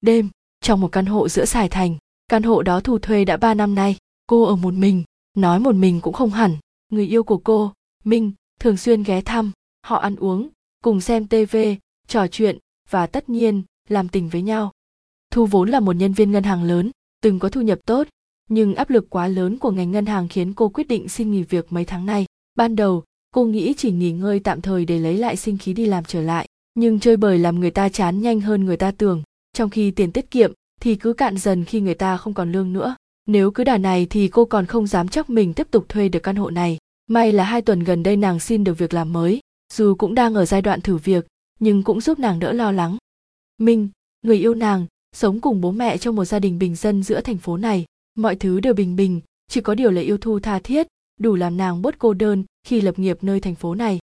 đêm, trong một căn hộ giữa sài thành, căn hộ đó thu thuê đã ba năm nay, cô ở một mình, nói một mình cũng không hẳn. Người yêu của cô, minh, thường xuyên ghé thăm, họ ăn uống, cùng xem tv trò chuyện và tất nhiên làm tình với nhau. Thu vốn là một nhân viên ngân hàng lớn, từng có thu nhập tốt, nhưng áp lực quá lớn của ngành ngân hàng khiến cô quyết định xin nghỉ việc mấy tháng nay. Ban đầu, cô nghĩ chỉ nghỉ ngơi tạm thời để lấy lại sinh khí đi làm trở lại, nhưng chơi bời làm người ta chán nhanh hơn người ta tưởng trong khi tiền tiết kiệm, thì cứ cạn dần khi người ta không còn lương nữa. Nếu cứ đà này thì cô còn không dám chắc mình tiếp tục thuê được căn hộ này. May là hai tuần gần đây nàng xin được việc làm mới, dù cũng đang ở giai đoạn thử việc, nhưng cũng giúp nàng đỡ lo lắng. Minh, người yêu nàng, sống cùng bố mẹ trong một gia đình bình dân giữa thành phố này, mọi thứ đều bình bình, chỉ có điều là yêu thu tha thiết, đủ làm nàng bớt cô đơn khi lập nghiệp nơi thành phố này.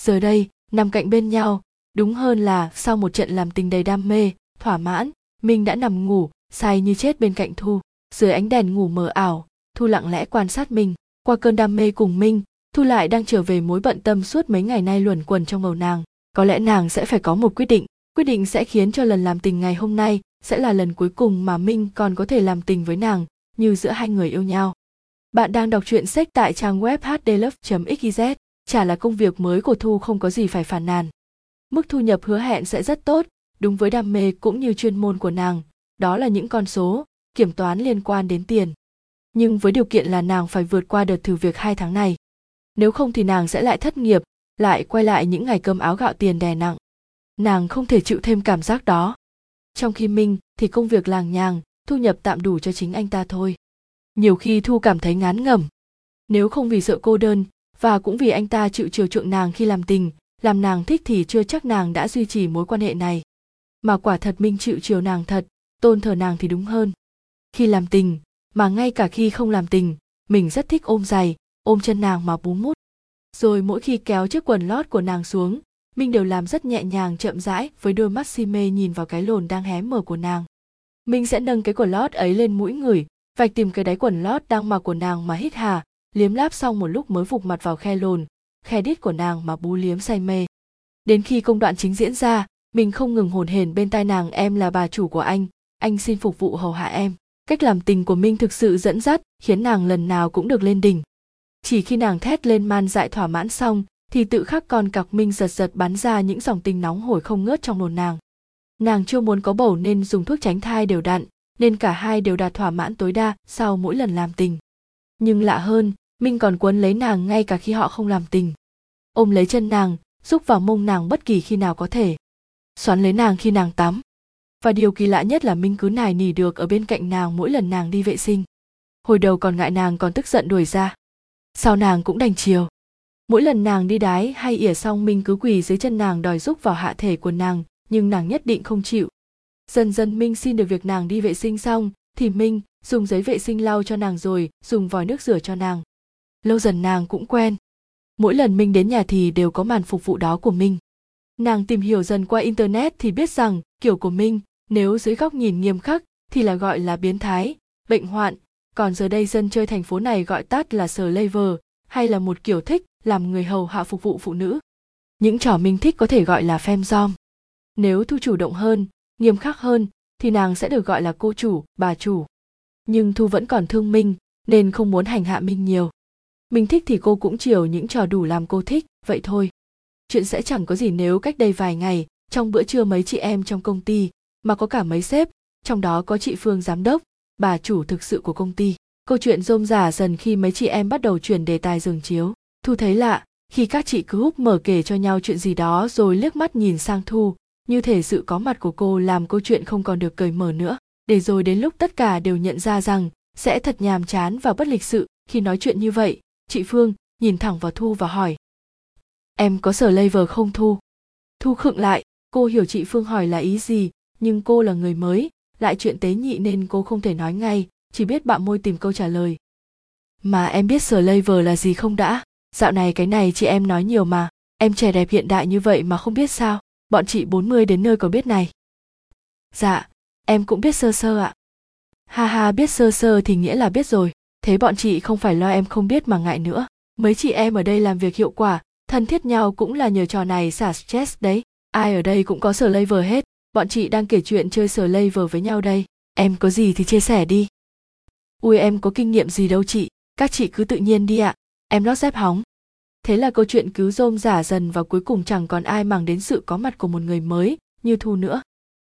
Giờ đây, nằm cạnh bên nhau, đúng hơn là sau một trận làm tình đầy đam mê thỏa mãn, minh đã nằm ngủ, say như chết bên cạnh thu. Dưới ánh đèn ngủ mờ ảo, thu lặng lẽ quan sát mình qua cơn đam mê cùng minh, thu lại đang trở về mối bận tâm suốt mấy ngày nay luẩn quẩn trong đầu nàng. Có lẽ nàng sẽ phải có một quyết định. Quyết định sẽ khiến cho lần làm tình ngày hôm nay sẽ là lần cuối cùng mà minh còn có thể làm tình với nàng, như giữa hai người yêu nhau. Bạn đang đọc truyện sách tại trang web hdlove.xyz chả là công việc mới của thu không có gì phải phản nàn. Mức thu nhập hứa hẹn sẽ rất tốt đúng với đam mê cũng như chuyên môn của nàng, đó là những con số, kiểm toán liên quan đến tiền. Nhưng với điều kiện là nàng phải vượt qua đợt thử việc hai tháng này. Nếu không thì nàng sẽ lại thất nghiệp, lại quay lại những ngày cơm áo gạo tiền đè nặng. Nàng không thể chịu thêm cảm giác đó. Trong khi minh thì công việc làng nhàng, thu nhập tạm đủ cho chính anh ta thôi. Nhiều khi thu cảm thấy ngán ngẩm. Nếu không vì sợ cô đơn, và cũng vì anh ta chịu chiều chuộng nàng khi làm tình, làm nàng thích thì chưa chắc nàng đã duy trì mối quan hệ này mà quả thật minh chịu chiều nàng thật, tôn thờ nàng thì đúng hơn. Khi làm tình, mà ngay cả khi không làm tình, mình rất thích ôm giày, ôm chân nàng mà bú mút. Rồi mỗi khi kéo chiếc quần lót của nàng xuống, minh đều làm rất nhẹ nhàng, chậm rãi với đôi mắt si mê nhìn vào cái lồn đang hé mở của nàng. Minh sẽ nâng cái quần lót ấy lên mũi người, vạch tìm cái đáy quần lót đang mặc của nàng mà hít hà, liếm láp xong một lúc mới phục mặt vào khe lồn, khe đít của nàng mà bú liếm say mê. Đến khi công đoạn chính diễn ra mình không ngừng hồn hển bên tai nàng em là bà chủ của anh. Anh xin phục vụ hầu hạ em. Cách làm tình của minh thực sự dẫn dắt, khiến nàng lần nào cũng được lên đỉnh. Chỉ khi nàng thét lên man dại thỏa mãn xong, thì tự khắc con cặc minh giật giật bắn ra những dòng tình nóng hổi không ngớt trong nồn nàng. Nàng chưa muốn có bầu nên dùng thuốc tránh thai đều đặn, nên cả hai đều đạt thỏa mãn tối đa sau mỗi lần làm tình. Nhưng lạ hơn, minh còn quấn lấy nàng ngay cả khi họ không làm tình. Ôm lấy chân nàng xúc vào mông nàng bất kỳ khi nào có thể xoắn lấy nàng khi nàng tắm. Và điều kỳ lạ nhất là minh cứ nài nỉ được ở bên cạnh nàng mỗi lần nàng đi vệ sinh. Hồi đầu còn ngại nàng còn tức giận đuổi ra. Sau nàng cũng đành chiều. Mỗi lần nàng đi đái hay ỉa xong minh cứ quỳ dưới chân nàng đòi giúp vào hạ thể của nàng, nhưng nàng nhất định không chịu. Dần dần minh xin được việc nàng đi vệ sinh xong, thì minh dùng giấy vệ sinh lau cho nàng rồi, dùng vòi nước rửa cho nàng. Lâu dần nàng cũng quen. Mỗi lần minh đến nhà thì đều có màn phục vụ đó của minh nàng tìm hiểu dần qua internet thì biết rằng, kiểu của minh, nếu dưới góc nhìn nghiêm khắc, thì là gọi là biến thái, bệnh hoạn. Còn giờ đây dân chơi thành phố này gọi tắt là sờ laver hay là một kiểu thích làm người hầu hạ phục vụ phụ nữ. Những trò minh thích có thể gọi là femdom nếu thu chủ động hơn, nghiêm khắc hơn, thì nàng sẽ được gọi là cô chủ, bà chủ. Nhưng thu vẫn còn thương minh, nên không muốn hành hạ minh nhiều. Mình thích thì cô cũng chiều những trò đủ làm cô thích, vậy thôi chuyện sẽ chẳng có gì nếu cách đây vài ngày, trong bữa trưa mấy chị em trong công ty, mà có cả mấy sếp, trong đó có chị phương giám đốc, bà chủ thực sự của công ty. Câu chuyện rôm rả dần khi mấy chị em bắt đầu chuyển đề tài giường chiếu. Thu thấy lạ, khi các chị cứ húp mở kể cho nhau chuyện gì đó rồi liếc mắt nhìn sang thu, như thể sự có mặt của cô làm câu chuyện không còn được cởi mở nữa. Để rồi đến lúc tất cả đều nhận ra rằng sẽ thật nhàm chán và bất lịch sự khi nói chuyện như vậy, chị phương nhìn thẳng vào thu và hỏi em có sở lây vờ không thu? Thu khựng lại, cô hiểu chị phương hỏi là ý gì, nhưng cô là người mới, lại chuyện tế nhị nên cô không thể nói ngay, chỉ biết bạo môi tìm câu trả lời. Mà em biết sở lây vờ là gì không đã? Dạo này cái này chị em nói nhiều mà, em trẻ đẹp hiện đại như vậy mà không biết sao, bọn chị 40 đến nơi có biết này. Dạ em cũng biết sơ sơ ạ. Ha ha, biết sơ sơ thì nghĩa là biết rồi, thế bọn chị không phải lo em không biết mà ngại nữa. Mấy chị em ở đây làm việc hiệu quả thân thiết nhau cũng là nhờ trò này xả stress đấy. Ai ở đây cũng có sở lây vờ hết. Bọn chị đang kể chuyện chơi sở lây vờ với nhau đây. Em có gì thì chia sẻ đi. Ui, em có kinh nghiệm gì đâu chị. Các chị cứ tự nhiên đi ạ. Em lót dép hóng. Thế là câu chuyện cứu rôm giả dần và cuối cùng chẳng còn ai màng đến sự có mặt của một người mới như thu nữa.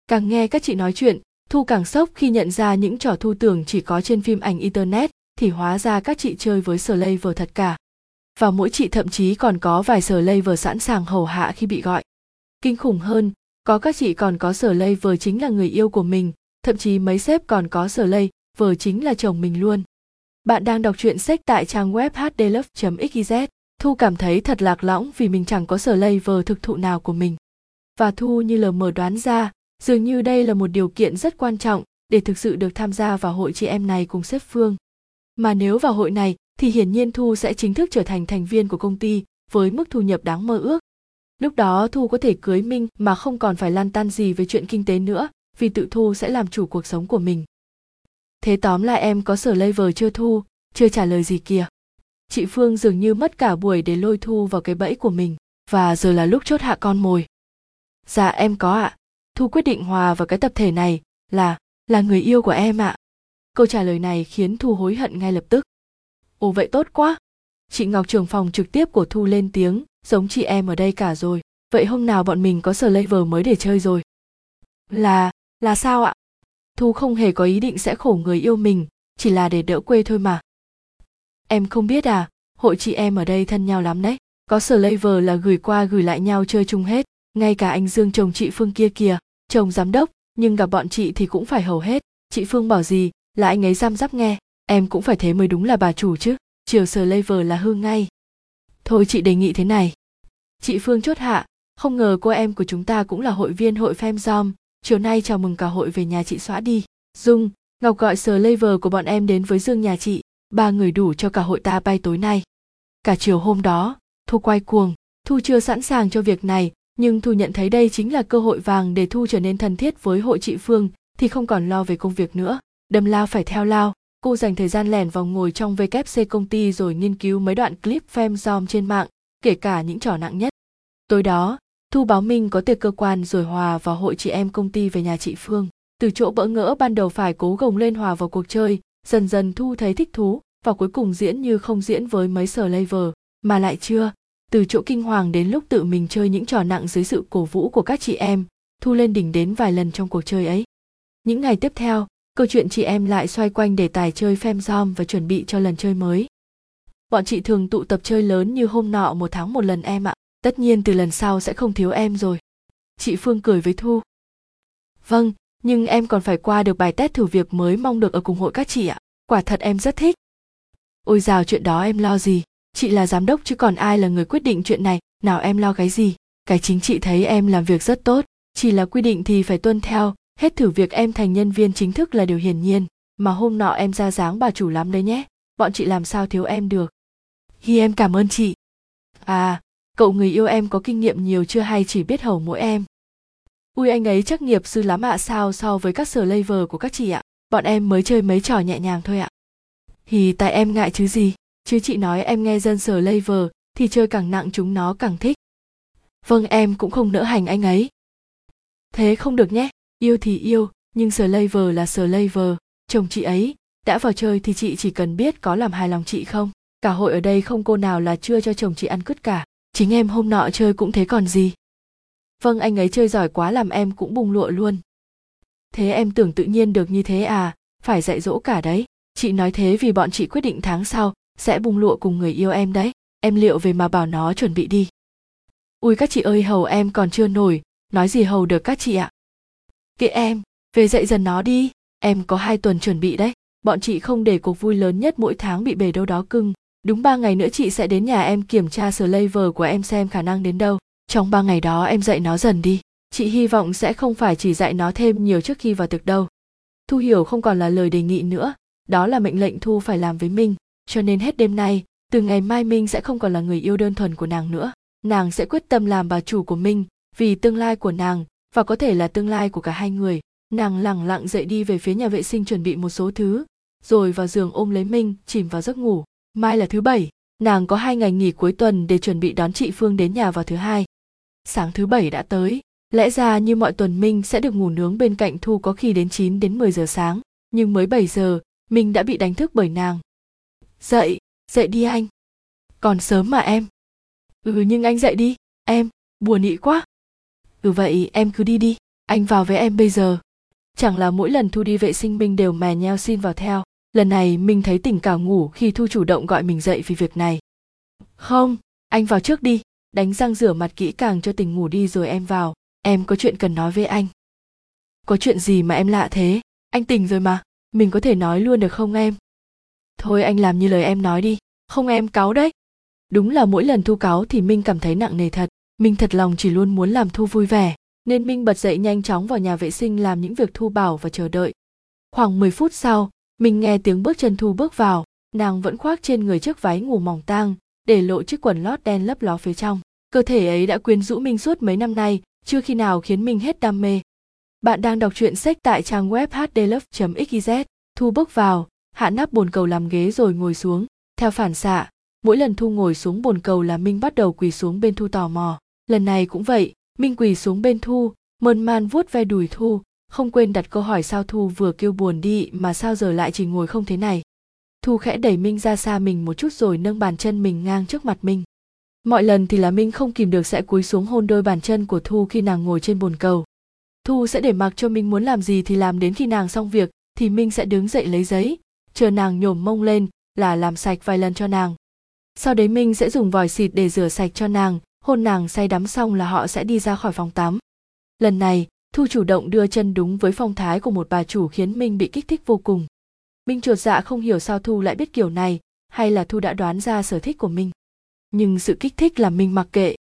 Càng nghe các chị nói chuyện, thu càng sốc khi nhận ra những trò thu tưởng chỉ có trên phim ảnh internet thì hóa ra các chị chơi với sở lây vờ thật cả. Và mỗi chị thậm chí còn có vài Slaver sẵn sàng hầu hạ khi bị gọi. Kinh khủng hơn, có các chị còn có Slaver chính là người yêu của mình, thậm chí mấy sếp còn có Slaver chính là chồng mình luôn. Bạn đang đọc truyện sách tại trang web hdlove.xyz. Thu cảm thấy thật lạc lõng vì mình chẳng có Slaver thực thụ nào của mình. Và Thu như lờ mờ đoán ra, dường như đây là một điều kiện rất quan trọng để thực sự được tham gia vào hội chị em này cùng sếp Phương. Mà nếu vào hội này thì hiển nhiên Thu sẽ chính thức trở thành thành viên của công ty với mức thu nhập đáng mơ ước. Lúc đó Thu có thể cưới Minh mà không còn phải lan tan gì về chuyện kinh tế nữa, vì tự Thu sẽ làm chủ cuộc sống của mình. Thế tóm lại em có sở lây vờ chưa Thu, chưa trả lời gì kìa. Chị Phương dường như mất cả buổi để lôi Thu vào cái bẫy của mình, và giờ là lúc chốt hạ con mồi. Dạ em có ạ. Thu quyết định hòa vào cái tập thể này là là người yêu của em ạ. Câu trả lời này khiến Thu hối hận ngay lập tức. Ồ vậy tốt quá. Chị Ngọc trưởng phòng trực tiếp của Thu lên tiếng, giống chị em ở đây cả rồi. Vậy hôm nào bọn mình có sở level mới để chơi rồi? Là, là sao ạ? Thu không hề có ý định sẽ khổ người yêu mình, chỉ là để đỡ quê thôi mà. Em không biết à, hội chị em ở đây thân nhau lắm đấy. Có sở level là gửi qua gửi lại nhau chơi chung hết, ngay cả anh Dương chồng chị Phương kia kìa, chồng giám đốc, nhưng gặp bọn chị thì cũng phải hầu hết. Chị Phương bảo gì, là anh ấy giam giáp nghe em cũng phải thế mới đúng là bà chủ chứ. Chiều sờ lever là hư ngay. Thôi chị đề nghị thế này. Chị phương chốt hạ. Không ngờ cô em của chúng ta cũng là hội viên hội femzom chiều nay chào mừng cả hội về nhà chị xóa đi. Dung, ngọc gọi sờ lever của bọn em đến với dương nhà chị. Ba người đủ cho cả hội ta bay tối nay. Cả chiều hôm đó, thu quay cuồng. Thu chưa sẵn sàng cho việc này, nhưng thu nhận thấy đây chính là cơ hội vàng để thu trở nên thân thiết với hội chị phương, thì không còn lo về công việc nữa. Đâm lao phải theo lao cô dành thời gian lẻn vào ngồi trong vkc công ty rồi nghiên cứu mấy đoạn clip femdom trên mạng, kể cả những trò nặng nhất. Tối đó, thu báo minh có tiệc cơ quan rồi hòa vào hội chị em công ty về nhà chị phương. Từ chỗ bỡ ngỡ ban đầu phải cố gồng lên hòa vào cuộc chơi, dần dần thu thấy thích thú và cuối cùng diễn như không diễn với mấy sở laver mà lại chưa. Từ chỗ kinh hoàng đến lúc tự mình chơi những trò nặng dưới sự cổ vũ của các chị em, thu lên đỉnh đến vài lần trong cuộc chơi ấy. Những ngày tiếp theo câu chuyện chị em lại xoay quanh đề tài chơi femzom và chuẩn bị cho lần chơi mới. Bọn chị thường tụ tập chơi lớn như hôm nọ một tháng một lần em ạ. Tất nhiên từ lần sau sẽ không thiếu em rồi. Chị Phương cười với Thu. Vâng, nhưng em còn phải qua được bài test thử việc mới mong được ở cùng hội các chị ạ. Quả thật em rất thích. Ôi dào chuyện đó em lo gì, chị là giám đốc chứ còn ai là người quyết định chuyện này, nào em lo cái gì. Cái chính chị thấy em làm việc rất tốt, chỉ là quy định thì phải tuân theo, hết thử việc em thành nhân viên chính thức là điều hiển nhiên, mà hôm nọ em ra dáng bà chủ lắm đấy nhé. Bọn chị làm sao thiếu em được? Hi em cảm ơn chị. À cậu người yêu em có kinh nghiệm nhiều chưa hay chỉ biết hầu mỗi em? Ui, anh ấy chắc nghiệp sư lắm ạ, sao so với các sở laver của các chị ạ? Bọn em mới chơi mấy trò nhẹ nhàng thôi ạ. Thì tại em ngại chứ gì? Chứ chị nói em nghe dân sở laver thì chơi càng nặng chúng nó càng thích. Vâng em cũng không nỡ hành anh ấy. Thế không được nhé yêu thì yêu, nhưng slaver là slaver. Chồng chị ấy, đã vào chơi thì chị chỉ cần biết có làm hài lòng chị không? Cả hội ở đây không cô nào là chưa cho chồng chị ăn cứt cả. Chính em hôm nọ chơi cũng thế còn gì? Vâng anh ấy chơi giỏi quá làm em cũng bùng lụa luôn. Thế em tưởng tự nhiên được như thế à? Phải dạy dỗ cả đấy. Chị nói thế vì bọn chị quyết định tháng sau sẽ bùng lụa cùng người yêu em đấy. Em liệu về mà bảo nó chuẩn bị đi. Ui, các chị ơi, hầu em còn chưa nổi. Nói gì hầu được các chị ạ? Kệ em, về dạy dần nó đi. Em có hai tuần chuẩn bị đấy. Bọn chị không để cuộc vui lớn nhất mỗi tháng bị bể đâu đó cưng. Đúng ba ngày nữa chị sẽ đến nhà em kiểm tra slaver của em xem khả năng đến đâu. Trong ba ngày đó em dạy nó dần đi. Chị hy vọng sẽ không phải chỉ dạy nó thêm nhiều trước khi vào thực đâu. Thu hiểu không còn là lời đề nghị nữa. Đó là mệnh lệnh thu phải làm với minh. Cho nên hết đêm nay, từ ngày mai minh sẽ không còn là người yêu đơn thuần của nàng nữa. Nàng sẽ quyết tâm làm bà chủ của minh, vì tương lai của nàng và có thể là tương lai của cả hai người nàng lẳng lặng dậy đi về phía nhà vệ sinh chuẩn bị một số thứ rồi vào giường ôm lấy minh chìm vào giấc ngủ mai là thứ bảy nàng có hai ngày nghỉ cuối tuần để chuẩn bị đón chị phương đến nhà vào thứ hai sáng thứ bảy đã tới Lẽ ra như mọi tuần Minh sẽ được ngủ nướng bên cạnh Thu có khi đến 9 đến 10 giờ sáng, nhưng mới 7 giờ, Minh đã bị đánh thức bởi nàng. Dậy, dậy đi anh. Còn sớm mà em. Ừ nhưng anh dậy đi, em, buồn ị quá. Ừ vậy em cứ đi đi, anh vào với em bây giờ. Chẳng là mỗi lần Thu đi vệ sinh Minh đều mè nheo xin vào theo. Lần này Minh thấy tỉnh cả ngủ khi Thu chủ động gọi mình dậy vì việc này. Không, anh vào trước đi, đánh răng rửa mặt kỹ càng cho tỉnh ngủ đi rồi em vào. Em có chuyện cần nói với anh. Có chuyện gì mà em lạ thế? Anh tỉnh rồi mà. Mình có thể nói luôn được không em? Thôi anh làm như lời em nói đi. Không em cáu đấy. Đúng là mỗi lần thu cáu thì minh cảm thấy nặng nề thật minh thật lòng chỉ luôn muốn làm thu vui vẻ nên minh bật dậy nhanh chóng vào nhà vệ sinh làm những việc thu bảo và chờ đợi khoảng 10 phút sau minh nghe tiếng bước chân thu bước vào nàng vẫn khoác trên người chiếc váy ngủ mỏng tang để lộ chiếc quần lót đen lấp ló phía trong cơ thể ấy đã quyến rũ minh suốt mấy năm nay chưa khi nào khiến Minh hết đam mê. Bạn đang đọc truyện sách tại trang web hdlove.xyz, Thu bước vào, hạ nắp bồn cầu làm ghế rồi ngồi xuống. Theo phản xạ, mỗi lần Thu ngồi xuống bồn cầu là Minh bắt đầu quỳ xuống bên Thu tò mò. Lần này cũng vậy, Minh quỳ xuống bên Thu, mơn man vuốt ve đùi Thu, không quên đặt câu hỏi sao Thu vừa kêu buồn đi mà sao giờ lại chỉ ngồi không thế này. Thu khẽ đẩy Minh ra xa mình một chút rồi nâng bàn chân mình ngang trước mặt Minh. Mọi lần thì là minh không kìm được sẽ cúi xuống hôn đôi bàn chân của thu khi nàng ngồi trên bồn cầu. Thu sẽ để mặc cho minh muốn làm gì thì làm đến khi nàng xong việc thì minh sẽ đứng dậy lấy giấy chờ nàng nhổm mông lên là làm sạch vài lần cho nàng. Sau đấy minh sẽ dùng vòi xịt để rửa sạch cho nàng hôn nàng say đắm xong là họ sẽ đi ra khỏi phòng tắm. Lần này, thu chủ động đưa chân đúng với phong thái của một bà chủ khiến minh bị kích thích vô cùng. Minh chuột dạ không hiểu sao thu lại biết kiểu này, hay là thu đã đoán ra sở thích của minh. Nhưng sự kích thích làm minh mặc kệ.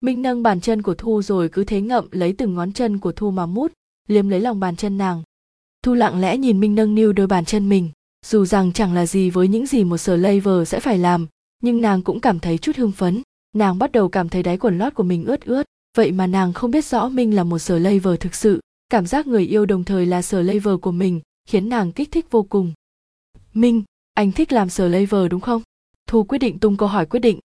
Minh nâng bàn chân của thu rồi cứ thế ngậm lấy từng ngón chân của thu mà mút, liếm lấy lòng bàn chân nàng. Thu lặng lẽ nhìn minh nâng niu đôi bàn chân mình, dù rằng chẳng là gì với những gì một sở laver sẽ phải làm, nhưng nàng cũng cảm thấy chút hưng phấn nàng bắt đầu cảm thấy đáy quần lót của mình ướt ướt. Vậy mà nàng không biết rõ minh là một sở lây vờ thực sự. Cảm giác người yêu đồng thời là sở lây vờ của mình, khiến nàng kích thích vô cùng. Minh, anh thích làm sở lây vờ đúng không? Thu quyết định tung câu hỏi quyết định.